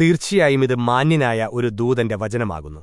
തീർച്ചയായും ഇത് മാന്യനായ ഒരു ദൂതന്റെ വചനമാകുന്നു.